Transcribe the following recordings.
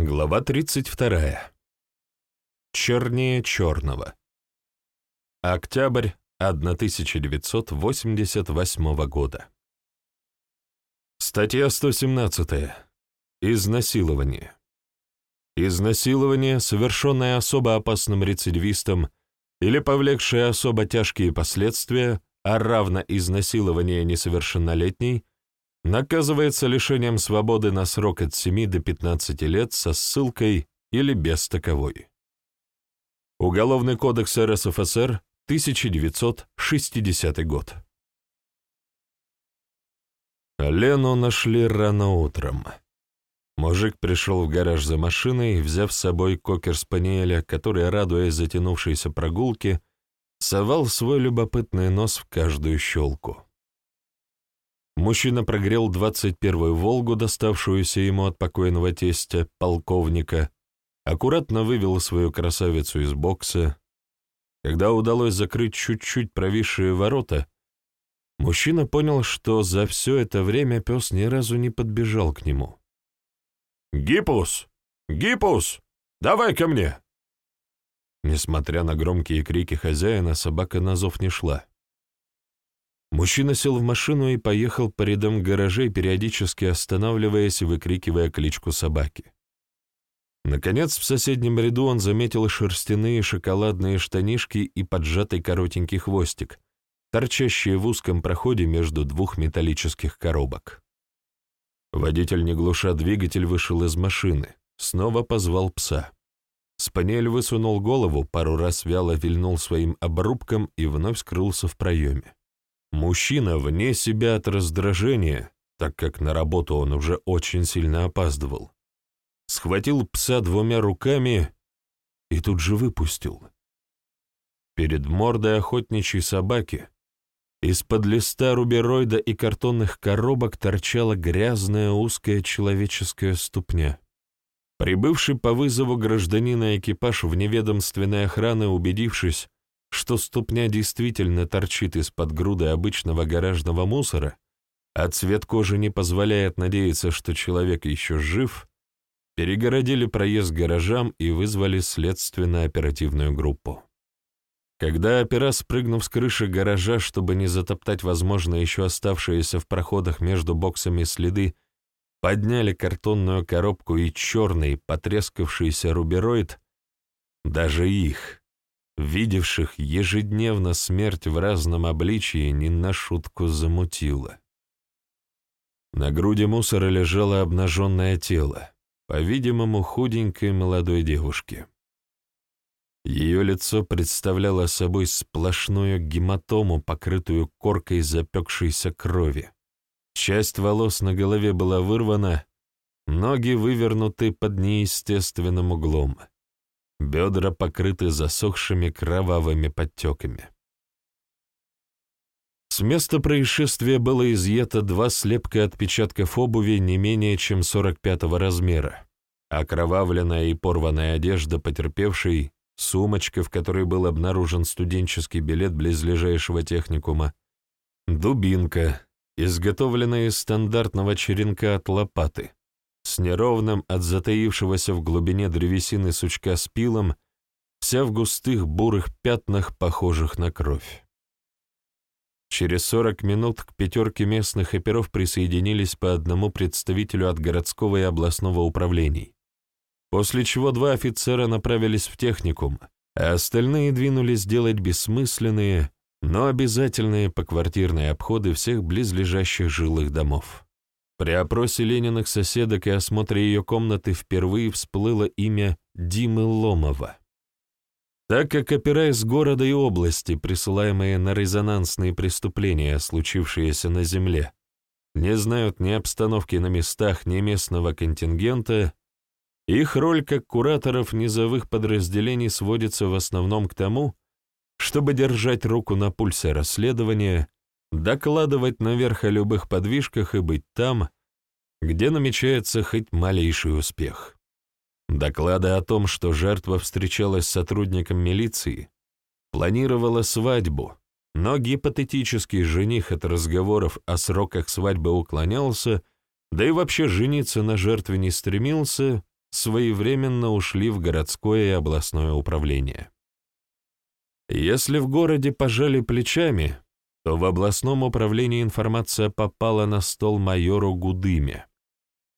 Глава 32. Чернее черного. Октябрь 1988 года. Статья 117. Изнасилование. Изнасилование, совершенное особо опасным рецидивистом или повлекшее особо тяжкие последствия, а равно изнасилование несовершеннолетней, наказывается лишением свободы на срок от 7 до 15 лет со ссылкой или без таковой. Уголовный кодекс РСФСР, 1960 год. Лену нашли рано утром. Мужик пришел в гараж за машиной, взяв с собой кокер-спаниеля, который, радуясь затянувшейся прогулке, совал свой любопытный нос в каждую щелку. Мужчина прогрел 21-ю «Волгу», доставшуюся ему от покойного тестя, полковника, аккуратно вывел свою красавицу из бокса. Когда удалось закрыть чуть-чуть провисшие ворота, мужчина понял, что за все это время пес ни разу не подбежал к нему. «Гиппус! Гиппус! Давай ко мне!» Несмотря на громкие крики хозяина, собака на зов не шла. Мужчина сел в машину и поехал по рядам гаражей, периодически останавливаясь и выкрикивая кличку собаки. Наконец, в соседнем ряду он заметил шерстяные шоколадные штанишки и поджатый коротенький хвостик, торчащие в узком проходе между двух металлических коробок. Водитель, не глуша двигатель, вышел из машины, снова позвал пса. Спаниель высунул голову, пару раз вяло вильнул своим обрубком и вновь скрылся в проеме. Мужчина вне себя от раздражения, так как на работу он уже очень сильно опаздывал, схватил пса двумя руками и тут же выпустил. Перед мордой охотничьей собаки из-под листа рубероида и картонных коробок торчала грязная узкая человеческая ступня. Прибывший по вызову гражданина экипаж вневедомственной охраны, убедившись, что ступня действительно торчит из-под груды обычного гаражного мусора, а цвет кожи не позволяет надеяться, что человек еще жив, перегородили проезд гаражам и вызвали следственно-оперативную группу. Когда опера, спрыгнув с крыши гаража, чтобы не затоптать, возможно, еще оставшиеся в проходах между боксами следы, подняли картонную коробку и черный, потрескавшийся рубероид, даже их, видевших ежедневно смерть в разном обличии, не на шутку замутило. На груди мусора лежало обнаженное тело, по-видимому, худенькой молодой девушки. Ее лицо представляло собой сплошную гематому, покрытую коркой запекшейся крови. Часть волос на голове была вырвана, ноги вывернуты под неестественным углом. Бедра покрыты засохшими кровавыми подтеками. С места происшествия было изъято два слепка отпечатков обуви не менее чем 45-го размера, окровавленная и порванная одежда потерпевшей, сумочка, в которой был обнаружен студенческий билет близлежащего техникума, дубинка, изготовленная из стандартного черенка от лопаты, с неровным от затаившегося в глубине древесины сучка с пилом, вся в густых бурых пятнах, похожих на кровь. Через сорок минут к пятерке местных оперов присоединились по одному представителю от городского и областного управлений, после чего два офицера направились в техникум, а остальные двинулись делать бессмысленные, но обязательные поквартирные обходы всех близлежащих жилых домов. При опросе Лениных соседок и осмотре ее комнаты впервые всплыло имя Димы Ломова. Так как, опираясь с города и области, присылаемые на резонансные преступления, случившиеся на земле, не знают ни обстановки на местах, ни местного контингента, их роль как кураторов низовых подразделений сводится в основном к тому, чтобы держать руку на пульсе расследования, докладывать наверх о любых подвижках и быть там, где намечается хоть малейший успех. Доклады о том, что жертва встречалась с сотрудником милиции, планировала свадьбу, но гипотетический жених от разговоров о сроках свадьбы уклонялся, да и вообще жениться на жертве не стремился, своевременно ушли в городское и областное управление. Если в городе пожали плечами, то в областном управлении информация попала на стол майору Гудыме,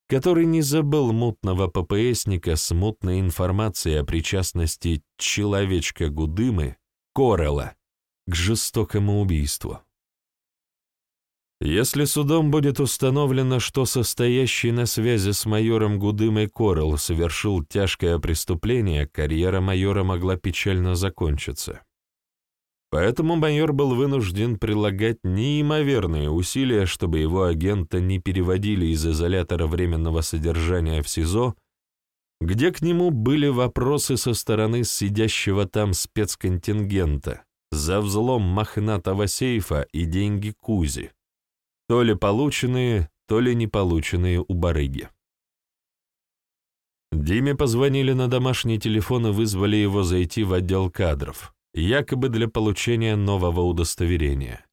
который не забыл мутного ППСника с мутной информацией о причастности человечка Гудымы, Корела, к жестокому убийству. Если судом будет установлено, что состоящий на связи с майором Гудымой Корел совершил тяжкое преступление, карьера майора могла печально закончиться. Поэтому майор был вынужден прилагать неимоверные усилия, чтобы его агента не переводили из изолятора временного содержания в СИЗО, где к нему были вопросы со стороны сидящего там спецконтингента за взлом мохнатого сейфа и деньги Кузи то ли полученные, то ли не полученные у барыги. Диме позвонили на домашний телефон и вызвали его зайти в отдел кадров, якобы для получения нового удостоверения.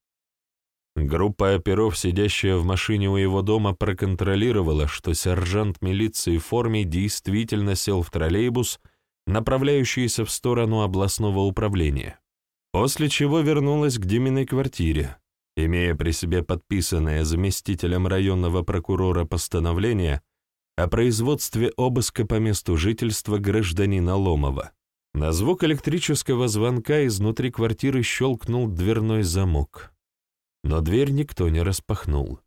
Группа оперов, сидящая в машине у его дома, проконтролировала, что сержант милиции в форме действительно сел в троллейбус, направляющийся в сторону областного управления, после чего вернулась к Диминой квартире, имея при себе подписанное заместителем районного прокурора постановление о производстве обыска по месту жительства гражданина Ломова. На звук электрического звонка изнутри квартиры щелкнул дверной замок, но дверь никто не распахнул.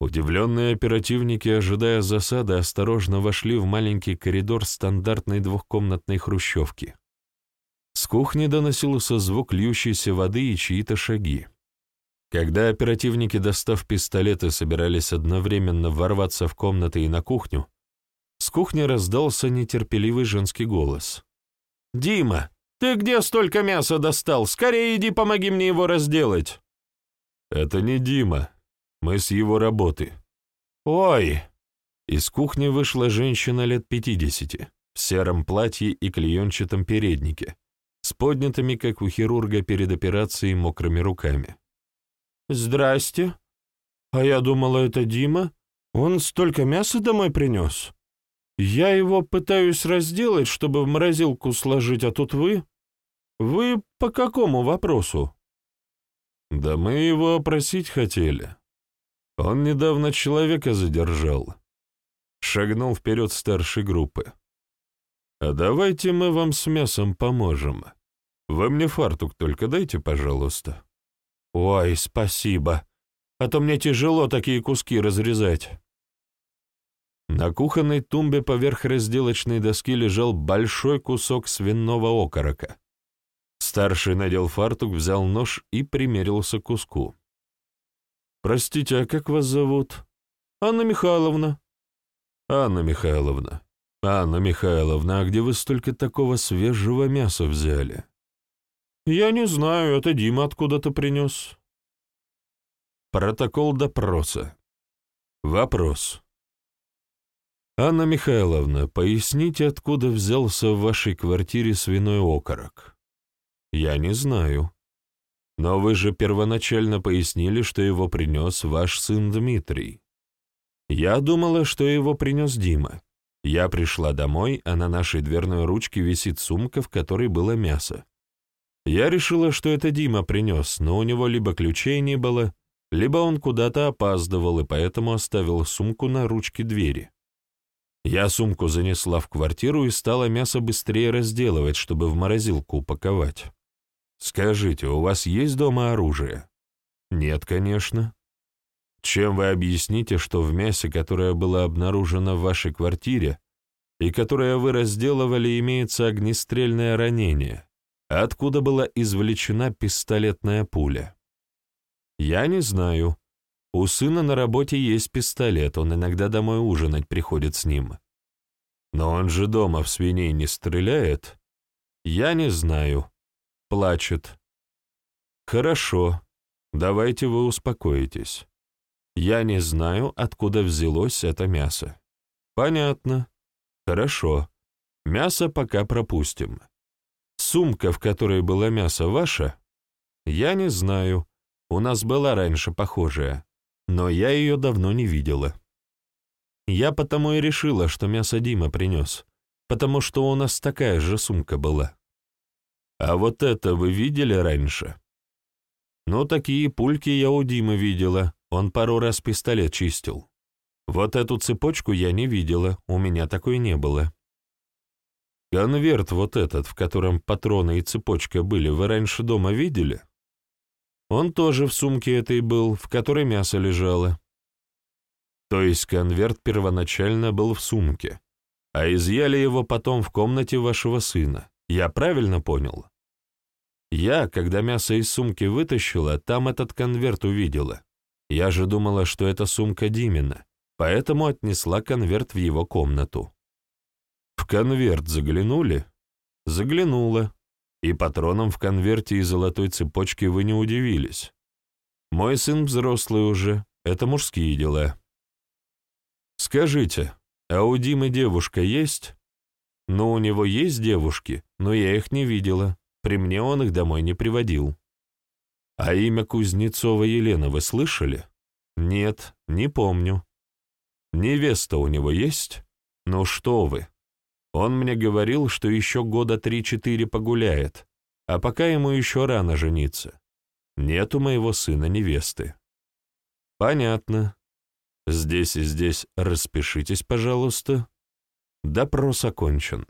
Удивленные оперативники, ожидая засады, осторожно вошли в маленький коридор стандартной двухкомнатной хрущевки. С кухни доносился звук льющейся воды и чьи-то шаги. Когда оперативники, достав пистолеты, собирались одновременно ворваться в комнаты и на кухню, с кухни раздался нетерпеливый женский голос. «Дима, ты где столько мяса достал? Скорее иди помоги мне его разделать!» «Это не Дима. Мы с его работы». «Ой!» Из кухни вышла женщина лет пятидесяти, в сером платье и клеенчатом переднике, с поднятыми, как у хирурга перед операцией, мокрыми руками. «Здрасте. А я думала, это Дима. Он столько мяса домой принес. Я его пытаюсь разделать, чтобы в морозилку сложить, а тут вы? Вы по какому вопросу?» «Да мы его опросить хотели. Он недавно человека задержал». Шагнул вперед старшей группы. «А давайте мы вам с мясом поможем. Вы мне фартук только дайте, пожалуйста». «Ой, спасибо, а то мне тяжело такие куски разрезать». На кухонной тумбе поверх разделочной доски лежал большой кусок свиного окорока. Старший надел фартук, взял нож и примерился к куску. «Простите, а как вас зовут?» «Анна Михайловна». «Анна Михайловна. Анна Михайловна, а где вы столько такого свежего мяса взяли?» «Я не знаю, это Дима откуда-то принес». Протокол допроса. Вопрос. «Анна Михайловна, поясните, откуда взялся в вашей квартире свиной окорок?» «Я не знаю. Но вы же первоначально пояснили, что его принес ваш сын Дмитрий. Я думала, что его принес Дима. Я пришла домой, а на нашей дверной ручке висит сумка, в которой было мясо. Я решила, что это Дима принес, но у него либо ключей не было, либо он куда-то опаздывал и поэтому оставил сумку на ручке двери. Я сумку занесла в квартиру и стала мясо быстрее разделывать, чтобы в морозилку упаковать. Скажите, у вас есть дома оружие? Нет, конечно. Чем вы объясните, что в мясе, которое было обнаружено в вашей квартире и которое вы разделывали, имеется огнестрельное ранение? Откуда была извлечена пистолетная пуля? Я не знаю. У сына на работе есть пистолет, он иногда домой ужинать приходит с ним. Но он же дома в свиней не стреляет? Я не знаю. Плачет. Хорошо, давайте вы успокоитесь. Я не знаю, откуда взялось это мясо. Понятно. Хорошо. Мясо пока пропустим. Сумка, в которой было мясо, ваша? Я не знаю. У нас была раньше похожая, но я ее давно не видела. Я потому и решила, что мясо Дима принес, потому что у нас такая же сумка была. А вот это вы видели раньше? Ну, такие пульки я у Димы видела, он пару раз пистолет чистил. Вот эту цепочку я не видела, у меня такой не было. Конверт вот этот, в котором патроны и цепочка были, вы раньше дома видели? Он тоже в сумке этой был, в которой мясо лежало. То есть конверт первоначально был в сумке, а изъяли его потом в комнате вашего сына. Я правильно понял? Я, когда мясо из сумки вытащила, там этот конверт увидела. Я же думала, что это сумка Димина, поэтому отнесла конверт в его комнату. В конверт заглянули? Заглянула. И патроном в конверте и золотой цепочке вы не удивились. Мой сын взрослый уже, это мужские дела. Скажите, а у Димы девушка есть? Ну, у него есть девушки, но я их не видела. При мне он их домой не приводил. А имя Кузнецова Елена вы слышали? Нет, не помню. Невеста у него есть? Ну что вы. Он мне говорил, что еще года три-четыре погуляет, а пока ему еще рано жениться. Нет у моего сына невесты. Понятно. Здесь и здесь распишитесь, пожалуйста. Допрос окончен.